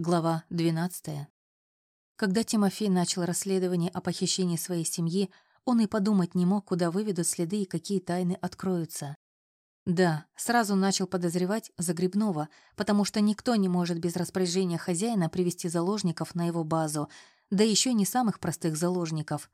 Глава 12. Когда Тимофей начал расследование о похищении своей семьи, он и подумать не мог, куда выведут следы и какие тайны откроются. Да, сразу начал подозревать Загребного, потому что никто не может без распоряжения хозяина привести заложников на его базу, да еще не самых простых заложников.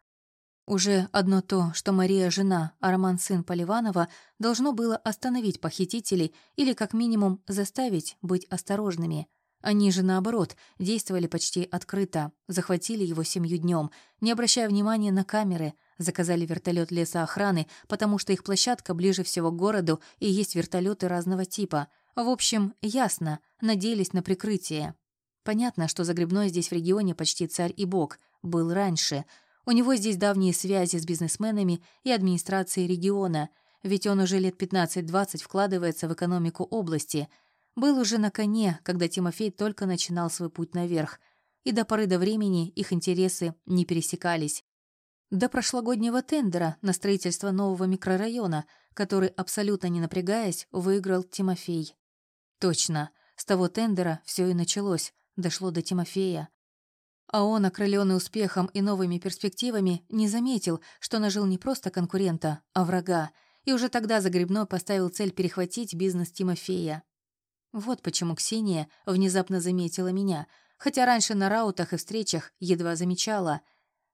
Уже одно то, что Мария жена, а Роман сын Поливанова, должно было остановить похитителей или как минимум заставить быть осторожными – они же, наоборот, действовали почти открыто, захватили его семью днем, не обращая внимания на камеры, заказали вертолет лесоохраны, потому что их площадка ближе всего к городу и есть вертолеты разного типа. В общем, ясно, надеялись на прикрытие. Понятно, что Загребной здесь в регионе почти царь и бог, был раньше. У него здесь давние связи с бизнесменами и администрацией региона, ведь он уже лет 15-20 вкладывается в экономику области – был уже на коне, когда Тимофей только начинал свой путь наверх, и до поры до времени их интересы не пересекались. До прошлогоднего тендера на строительство нового микрорайона, который, абсолютно не напрягаясь, выиграл Тимофей. Точно, с того тендера все и началось, дошло до Тимофея. А он, окрыленный успехом и новыми перспективами, не заметил, что нажил не просто конкурента, а врага, и уже тогда Загребной поставил цель перехватить бизнес Тимофея. Вот почему Ксения внезапно заметила меня, хотя раньше на раутах и встречах едва замечала.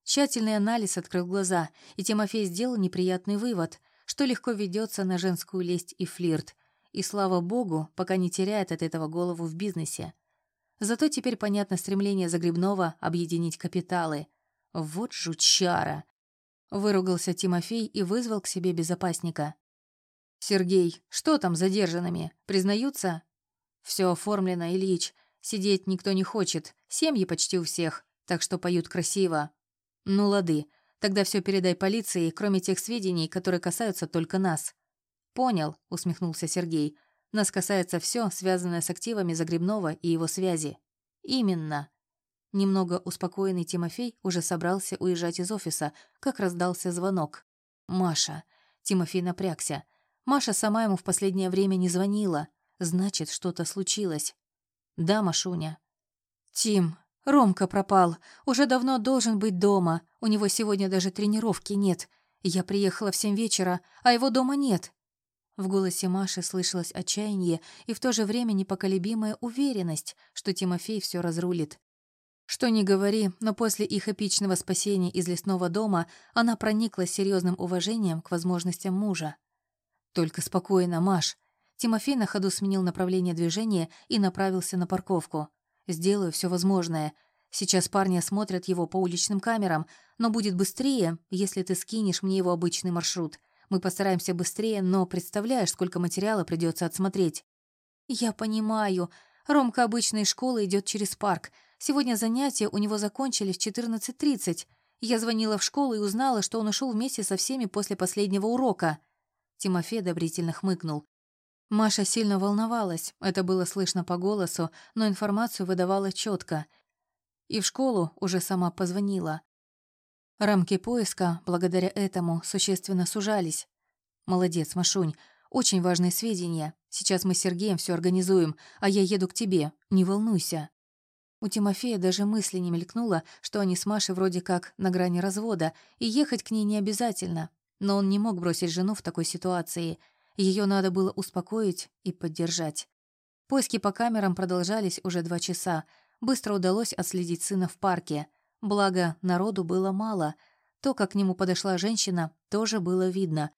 Тщательный анализ открыл глаза, и Тимофей сделал неприятный вывод, что легко ведется на женскую лесть и флирт, и, слава богу, пока не теряет от этого голову в бизнесе. Зато теперь понятно стремление Загребного объединить капиталы. Вот жучара! Выругался Тимофей и вызвал к себе безопасника. «Сергей, что там с задержанными? Признаются?» Все оформлено, Ильич. Сидеть никто не хочет. Семьи почти у всех, так что поют красиво. Ну, лады. Тогда все передай полиции, кроме тех сведений, которые касаются только нас. Понял, усмехнулся Сергей. Нас касается все, связанное с активами Загребного и его связи. Именно. Немного успокоенный Тимофей уже собрался уезжать из офиса, как раздался звонок. Маша. Тимофей напрягся. Маша сама ему в последнее время не звонила. Значит, что-то случилось. Да, Машуня. Тим, Ромка пропал. Уже давно должен быть дома. У него сегодня даже тренировки нет. Я приехала в семь вечера, а его дома нет. В голосе Маши слышалось отчаяние и в то же время непоколебимая уверенность, что Тимофей все разрулит. Что ни говори, но после их эпичного спасения из лесного дома она прониклась серьезным уважением к возможностям мужа. «Только спокойно, Маш. Тимофей на ходу сменил направление движения и направился на парковку. «Сделаю все возможное. Сейчас парни смотрят его по уличным камерам, но будет быстрее, если ты скинешь мне его обычный маршрут. Мы постараемся быстрее, но представляешь, сколько материала придется отсмотреть». «Я понимаю. Ромка обычной школы идет через парк. Сегодня занятия у него закончились в 14.30. Я звонила в школу и узнала, что он ушел вместе со всеми после последнего урока». Тимофей одобрительно хмыкнул. Маша сильно волновалась, это было слышно по голосу, но информацию выдавала четко. И в школу уже сама позвонила. Рамки поиска, благодаря этому, существенно сужались. Молодец, Машунь. Очень важные сведения. Сейчас мы с Сергеем все организуем, а я еду к тебе. Не волнуйся. У Тимофея даже мысли не мелькнуло, что они с Машей вроде как на грани развода, и ехать к ней не обязательно. Но он не мог бросить жену в такой ситуации — ее надо было успокоить и поддержать. Поиски по камерам продолжались уже два часа. Быстро удалось отследить сына в парке. Благо, народу было мало. То, как к нему подошла женщина, тоже было видно.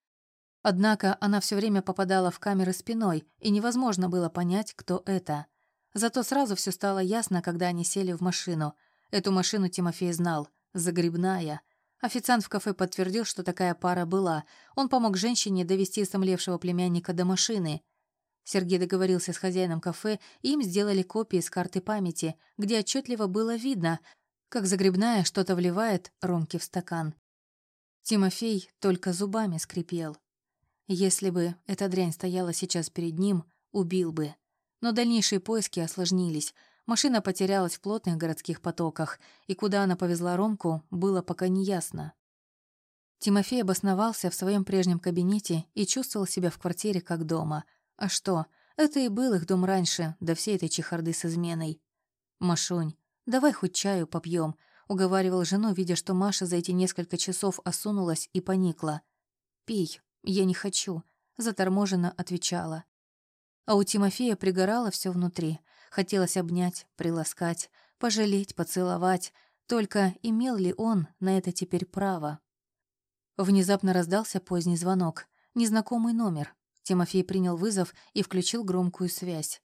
Однако она все время попадала в камеры спиной, и невозможно было понять, кто это. Зато сразу все стало ясно, когда они сели в машину. Эту машину Тимофей знал. Загребная — Официант в кафе подтвердил, что такая пара была. Он помог женщине довести сомлевшего племянника до машины. Сергей договорился с хозяином кафе, и им сделали копии с карты памяти, где отчетливо было видно, как загребная что-то вливает Ромке в стакан. Тимофей только зубами скрипел. Если бы эта дрянь стояла сейчас перед ним, убил бы. Но дальнейшие поиски осложнились — Машина потерялась в плотных городских потоках, и куда она повезла Ромку, было пока не ясно. Тимофей обосновался в своем прежнем кабинете и чувствовал себя в квартире как дома. А что, это и был их дом раньше, до всей этой чехарды с изменой. «Машунь, давай хоть чаю попьем», — уговаривал жену, видя, что Маша за эти несколько часов осунулась и поникла. «Пей, я не хочу», — заторможенно отвечала. А у Тимофея пригорало все внутри. Хотелось обнять, приласкать, пожалеть, поцеловать. Только имел ли он на это теперь право? Внезапно раздался поздний звонок. Незнакомый номер. Тимофей принял вызов и включил громкую связь.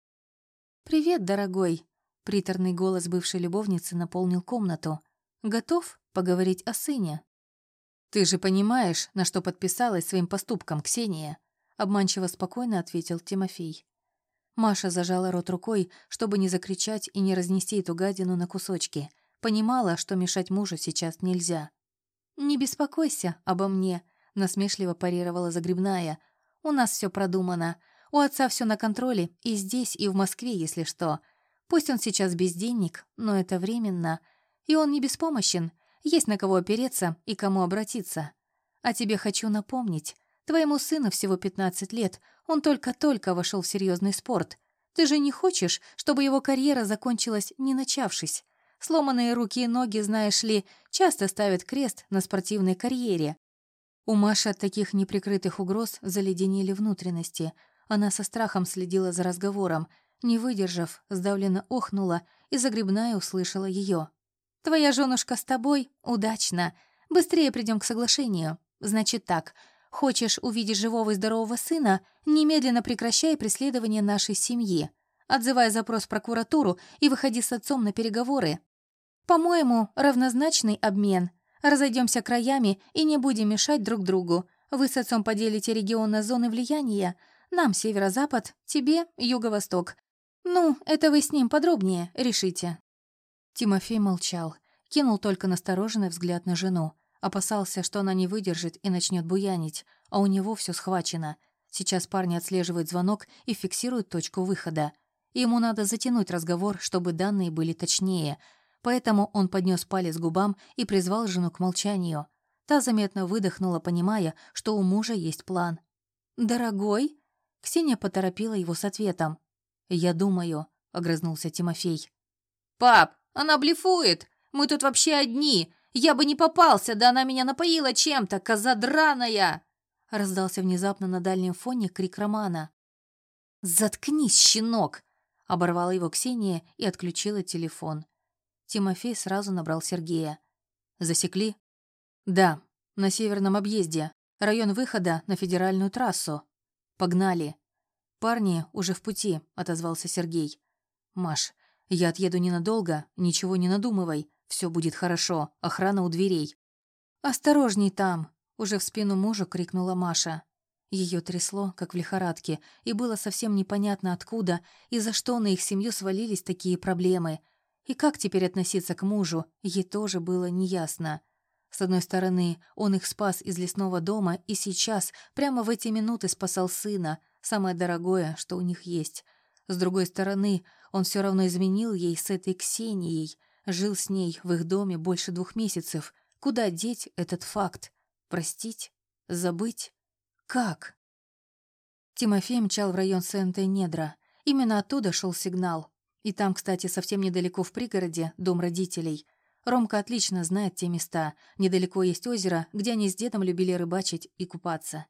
«Привет, дорогой!» Приторный голос бывшей любовницы наполнил комнату. «Готов поговорить о сыне?» «Ты же понимаешь, на что подписалась своим поступком, Ксения?» Обманчиво спокойно ответил Тимофей. Маша зажала рот рукой, чтобы не закричать и не разнести эту гадину на кусочки. Понимала, что мешать мужу сейчас нельзя. «Не беспокойся обо мне», — насмешливо парировала Загребная. «У нас все продумано. У отца все на контроле и здесь, и в Москве, если что. Пусть он сейчас безденник, но это временно. И он не беспомощен. Есть на кого опереться и кому обратиться. А тебе хочу напомнить. Твоему сыну всего 15 лет, он только-только вошел в серьезный спорт. Ты же не хочешь, чтобы его карьера закончилась, не начавшись? Сломанные руки и ноги, знаешь ли, часто ставят крест на спортивной карьере. У Маши от таких неприкрытых угроз заледенели внутренности. Она со страхом следила за разговором. Не выдержав, сдавленно охнула, и загребная услышала ее. «Твоя женушка с тобой? Удачно. Быстрее придем к соглашению. Значит так, хочешь увидеть живого и здорового сына, немедленно прекращай преследование нашей семьи. Отзывай запрос в прокуратуру и выходи с отцом на переговоры. По-моему, равнозначный обмен. Разойдемся краями и не будем мешать друг другу. Вы с отцом поделите регион на зоны влияния. Нам северо-запад, тебе юго-восток. Ну, это вы с ним подробнее решите». Тимофей молчал, кинул только настороженный взгляд на жену. Опасался, что она не выдержит и начнет буянить, а у него все схвачено. Сейчас парни отслеживают звонок и фиксируют точку выхода. Ему надо затянуть разговор, чтобы данные были точнее — Поэтому он поднес палец к губам и призвал жену к молчанию. Та заметно выдохнула, понимая, что у мужа есть план. «Дорогой?» Ксения поторопила его с ответом. «Я думаю», — огрызнулся Тимофей. «Пап, она блефует! Мы тут вообще одни! Я бы не попался, да она меня напоила чем-то, коза драная!» Раздался внезапно на дальнем фоне крик Романа. «Заткнись, щенок!» — оборвала его Ксения и отключила телефон. Тимофей сразу набрал Сергея. «Засекли?» «Да, на северном объезде. Район выхода на федеральную трассу. Погнали». «Парни уже в пути», — отозвался Сергей. «Маш, я отъеду ненадолго, ничего не надумывай. Все будет хорошо, охрана у дверей». «Осторожней там!» — уже в спину мужу крикнула Маша. Ее трясло, как в лихорадке, и было совсем непонятно откуда и за что на их семью свалились такие проблемы — и как теперь относиться к мужу, ей тоже было неясно. С одной стороны, он их спас из лесного дома и сейчас, прямо в эти минуты, спасал сына, самое дорогое, что у них есть. С другой стороны, он все равно изменил ей с этой Ксенией, жил с ней в их доме больше двух месяцев. Куда деть этот факт? Простить? Забыть? Как? Тимофей мчал в район Сент-Недра. Именно оттуда шел сигнал. И там, кстати, совсем недалеко в пригороде, дом родителей. Ромка отлично знает те места. Недалеко есть озеро, где они с дедом любили рыбачить и купаться.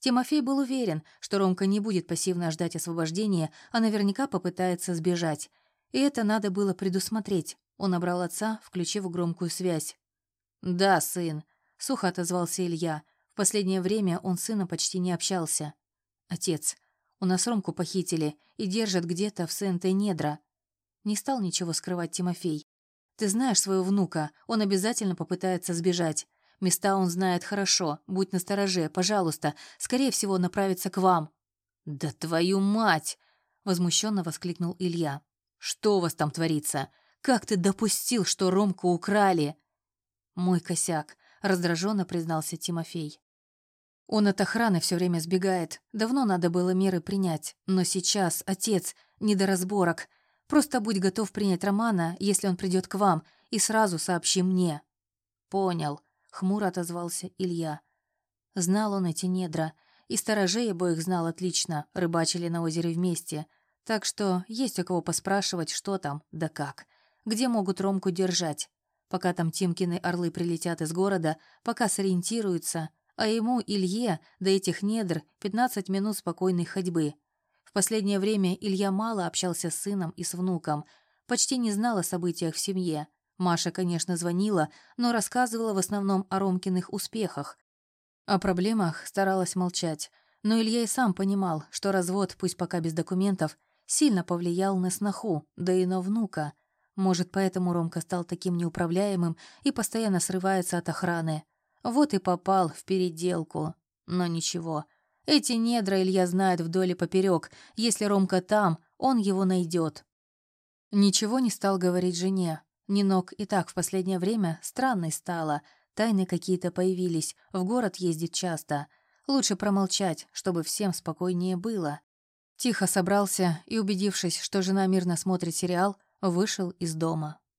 Тимофей был уверен, что Ромка не будет пассивно ждать освобождения, а наверняка попытается сбежать. И это надо было предусмотреть. Он набрал отца, включив громкую связь. «Да, сын», — сухо отозвался Илья. В последнее время он с сыном почти не общался. «Отец, у нас Ромку похитили и держат где-то в Сенте-Недра. Не стал ничего скрывать Тимофей. «Ты знаешь своего внука, он обязательно попытается сбежать. Места он знает хорошо, будь настороже, пожалуйста, скорее всего, направится к вам». «Да твою мать!» — возмущенно воскликнул Илья. «Что у вас там творится? Как ты допустил, что Ромку украли?» «Мой косяк», — раздраженно признался Тимофей. «Он от охраны все время сбегает. Давно надо было меры принять. Но сейчас, отец, не до разборок. Просто будь готов принять Романа, если он придет к вам, и сразу сообщи мне». «Понял», — хмуро отозвался Илья. Знал он эти недра, и сторожей обоих знал отлично, рыбачили на озере вместе, так что есть у кого поспрашивать, что там, да как. Где могут Ромку держать. Пока там Тимкины орлы прилетят из города, пока сориентируются, а ему, Илье, до этих недр 15 минут спокойной ходьбы. В последнее время Илья мало общался с сыном и с внуком, почти не знал о событиях в семье. Маша, конечно, звонила, но рассказывала в основном о Ромкиных успехах. О проблемах старалась молчать, но Илья и сам понимал, что развод, пусть пока без документов, сильно повлиял на сноху, да и на внука. Может, поэтому Ромка стал таким неуправляемым и постоянно срывается от охраны. Вот и попал в переделку. Но ничего. Эти недра Илья знает вдоль и поперек. Если Ромка там, он его найдет. Ничего не стал говорить жене. Нинок и так в последнее время странной стала. Тайны какие-то появились, в город ездит часто. Лучше промолчать, чтобы всем спокойнее было. Тихо собрался и, убедившись, что жена мирно смотрит сериал, вышел из дома.